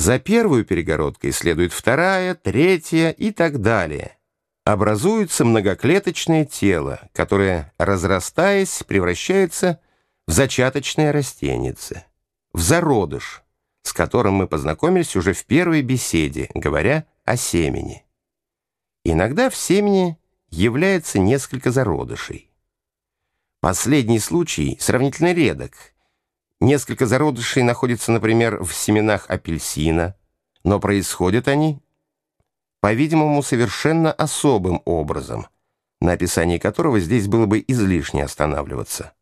За первую перегородкой следует вторая, третья и так далее. Образуется многоклеточное тело, которое, разрастаясь, превращается в зачаточное растенице, в зародыш, с которым мы познакомились уже в первой беседе, говоря о семени. Иногда в семени является несколько зародышей. Последний случай сравнительно редок. Несколько зародышей находятся, например, в семенах апельсина, но происходят они, по-видимому, совершенно особым образом, на описании которого здесь было бы излишне останавливаться.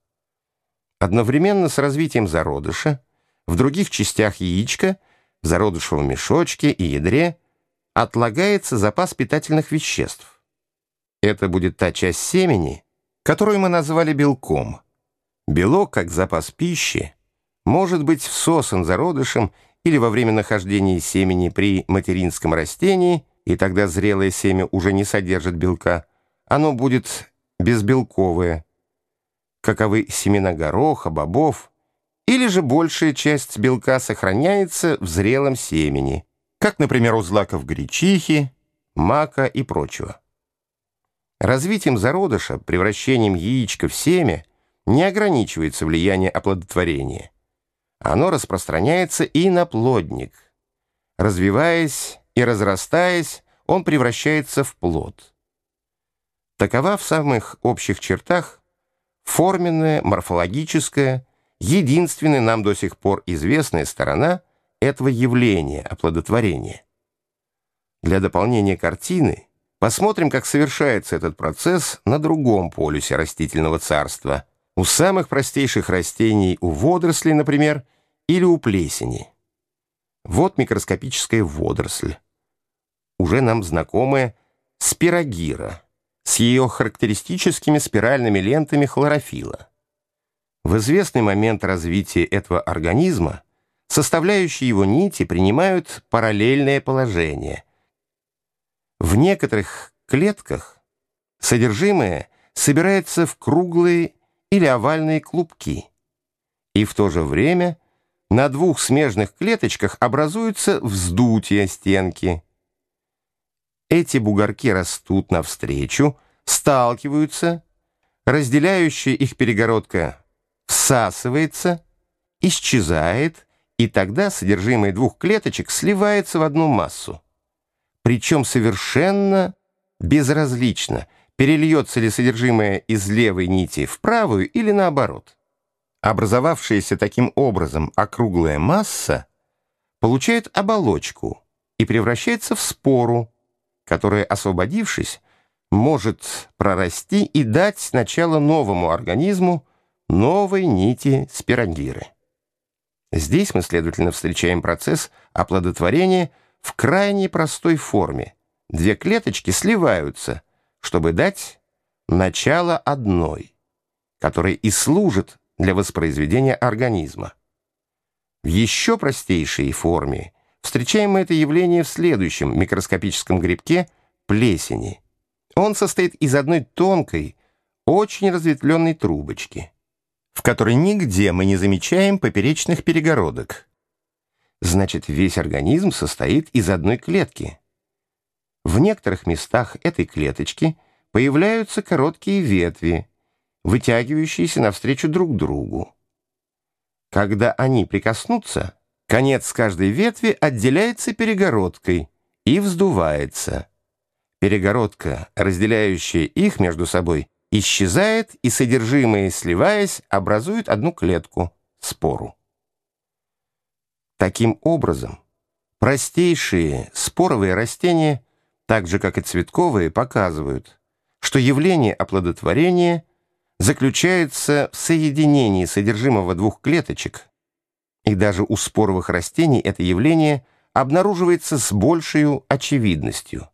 Одновременно с развитием зародыша в других частях яичка, в зародышевом мешочке и ядре отлагается запас питательных веществ. Это будет та часть семени, которую мы назвали белком. Белок, как запас пищи, может быть всосан зародышем или во время нахождения семени при материнском растении, и тогда зрелое семя уже не содержит белка, оно будет безбелковое, каковы семена гороха, бобов, или же большая часть белка сохраняется в зрелом семени, как, например, у злаков гречихи, мака и прочего. Развитием зародыша, превращением яичка в семя не ограничивается влияние оплодотворения. Оно распространяется и на плодник. Развиваясь и разрастаясь, он превращается в плод. Такова в самых общих чертах форменная, морфологическая, единственная нам до сих пор известная сторона этого явления оплодотворения. Для дополнения картины посмотрим, как совершается этот процесс на другом полюсе растительного царства, у самых простейших растений, у водорослей, например, или у плесени. Вот микроскопическая водоросль, уже нам знакомая спирогира – с ее характеристическими спиральными лентами хлорофила. В известный момент развития этого организма составляющие его нити принимают параллельное положение. В некоторых клетках содержимое собирается в круглые или овальные клубки, и в то же время на двух смежных клеточках образуются вздутия стенки – эти бугорки растут навстречу, сталкиваются, разделяющая их перегородка всасывается, исчезает, и тогда содержимое двух клеточек сливается в одну массу. Причем совершенно безразлично, перельется ли содержимое из левой нити в правую или наоборот. Образовавшаяся таким образом округлая масса получает оболочку и превращается в спору, которая, освободившись, может прорасти и дать начало новому организму, новой нити спирогиры. Здесь мы, следовательно, встречаем процесс оплодотворения в крайне простой форме. Две клеточки сливаются, чтобы дать начало одной, которая и служит для воспроизведения организма. В еще простейшей форме встречаем мы это явление в следующем микроскопическом грибке плесени. Он состоит из одной тонкой, очень разветвленной трубочки, в которой нигде мы не замечаем поперечных перегородок. Значит, весь организм состоит из одной клетки. В некоторых местах этой клеточки появляются короткие ветви, вытягивающиеся навстречу друг другу. Когда они прикоснутся, Конец каждой ветви отделяется перегородкой и вздувается. Перегородка, разделяющая их между собой, исчезает, и содержимое, сливаясь, образует одну клетку – спору. Таким образом, простейшие споровые растения, так же как и цветковые, показывают, что явление оплодотворения заключается в соединении содержимого двух клеточек – и даже у споровых растений это явление обнаруживается с большей очевидностью,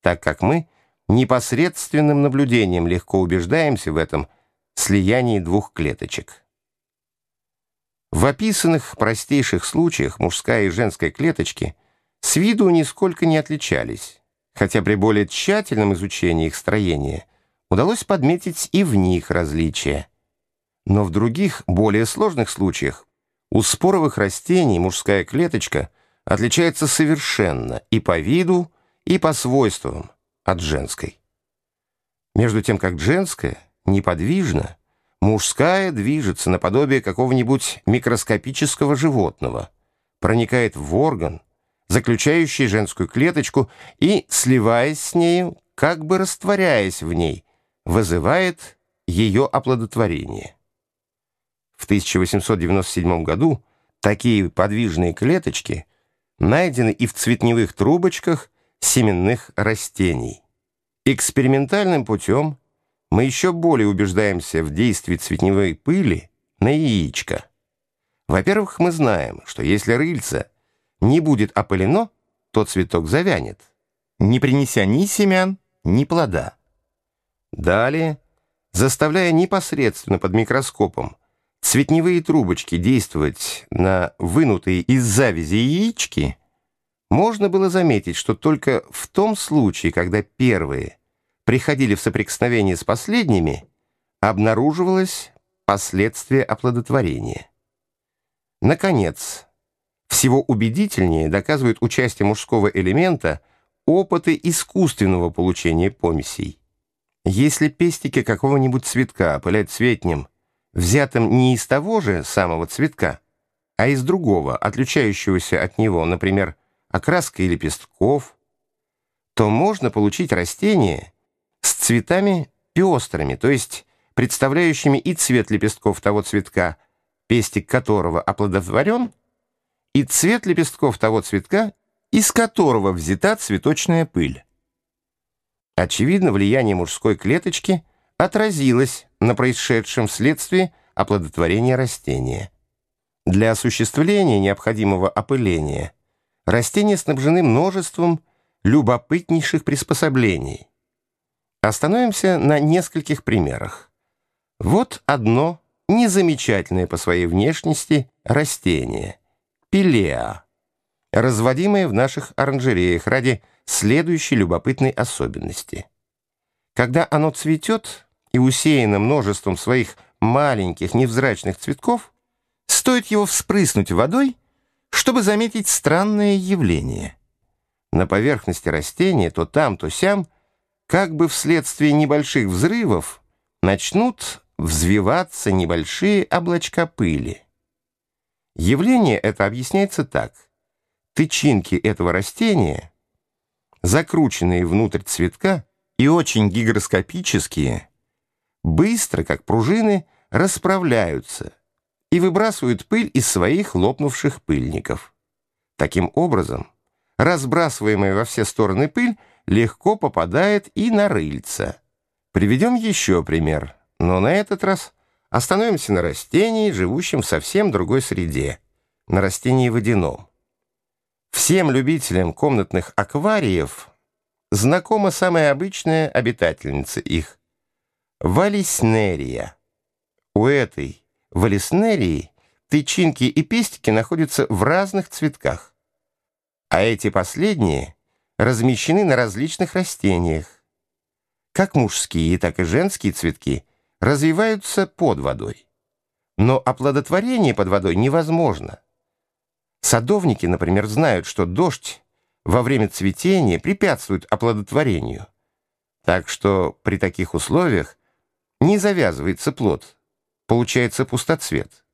так как мы непосредственным наблюдением легко убеждаемся в этом слиянии двух клеточек. В описанных простейших случаях мужская и женская клеточки с виду нисколько не отличались, хотя при более тщательном изучении их строения удалось подметить и в них различия. Но в других, более сложных случаях у споровых растений мужская клеточка отличается совершенно и по виду, и по свойствам от женской. Между тем, как женская неподвижна, мужская движется наподобие какого-нибудь микроскопического животного, проникает в орган, заключающий женскую клеточку и, сливаясь с нею, как бы растворяясь в ней, вызывает ее оплодотворение. В 1897 году такие подвижные клеточки найдены и в цветневых трубочках семенных растений. Экспериментальным путем мы еще более убеждаемся в действии цветневой пыли на яичко. Во-первых, мы знаем, что если рыльце не будет опылено, то цветок завянет, не принеся ни семян, ни плода. Далее, заставляя непосредственно под микроскопом цветневые трубочки действовать на вынутые из завязи яички, можно было заметить, что только в том случае, когда первые приходили в соприкосновение с последними, обнаруживалось последствие оплодотворения. Наконец, всего убедительнее доказывают участие мужского элемента опыты искусственного получения помесей. Если пестики какого-нибудь цветка опылять цветнем, взятым не из того же самого цветка, а из другого, отличающегося от него, например, окраской лепестков, то можно получить растение с цветами пестрыми, то есть представляющими и цвет лепестков того цветка, пестик которого оплодотворен, и цвет лепестков того цветка, из которого взята цветочная пыль. Очевидно, влияние мужской клеточки отразилось на происшедшем вследствие оплодотворения растения. Для осуществления необходимого опыления растения снабжены множеством любопытнейших приспособлений. Остановимся на нескольких примерах. Вот одно незамечательное по своей внешности растение – пилеа, разводимое в наших оранжереях ради следующей любопытной особенности. Когда оно цветет и усеяно множеством своих маленьких невзрачных цветков, стоит его вспрыснуть водой, чтобы заметить странное явление. На поверхности растения то там, то сям, как бы вследствие небольших взрывов, начнут взвиваться небольшие облачка пыли. Явление это объясняется так. Тычинки этого растения, закрученные внутрь цветка и очень гигроскопические, быстро, как пружины, расправляются и выбрасывают пыль из своих лопнувших пыльников. Таким образом, разбрасываемая во все стороны пыль легко попадает и на рыльца. Приведем еще пример. Но на этот раз остановимся на растении, живущем в совсем другой среде, на растении водяном. Всем любителям комнатных аквариев знакома самая обычная обитательница их — валиснерия. У этой валиснерии тычинки и пестики находятся в разных цветках, а эти последние размещены на различных растениях. Как мужские, так и женские цветки — развиваются под водой. Но оплодотворение под водой невозможно. Садовники, например, знают, что дождь во время цветения препятствует оплодотворению. Так что при таких условиях не завязывается плод, получается пустоцвет.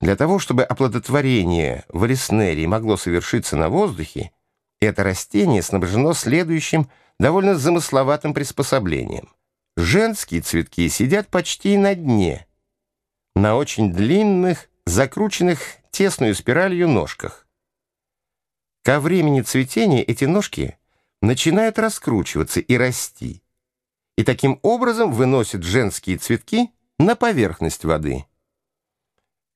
Для того, чтобы оплодотворение в Ариснерии могло совершиться на воздухе, это растение снабжено следующим довольно замысловатым приспособлением. Женские цветки сидят почти на дне, на очень длинных, закрученных тесную спиралью ножках. Ко времени цветения эти ножки начинают раскручиваться и расти, и таким образом выносят женские цветки на поверхность воды.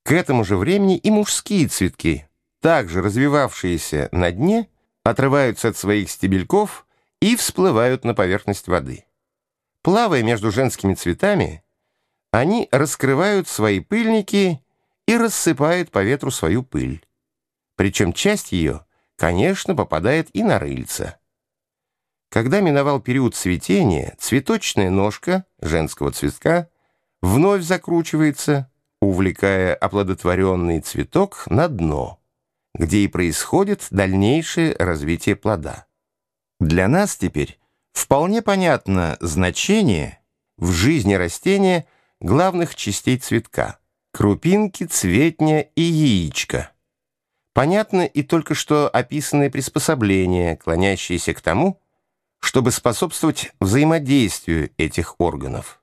К этому же времени и мужские цветки, также развивавшиеся на дне, отрываются от своих стебельков и всплывают на поверхность воды. Плавая между женскими цветами, они раскрывают свои пыльники и рассыпают по ветру свою пыль. Причем часть ее, конечно, попадает и на рыльца. Когда миновал период цветения, цветочная ножка женского цветка вновь закручивается, увлекая оплодотворенный цветок на дно, где и происходит дальнейшее развитие плода. Для нас теперь вполне понятно значение в жизни растения главных частей цветка – крупинки, цветня и яичка. Понятно и только что описанные приспособления, клонящиеся к тому, чтобы способствовать взаимодействию этих органов.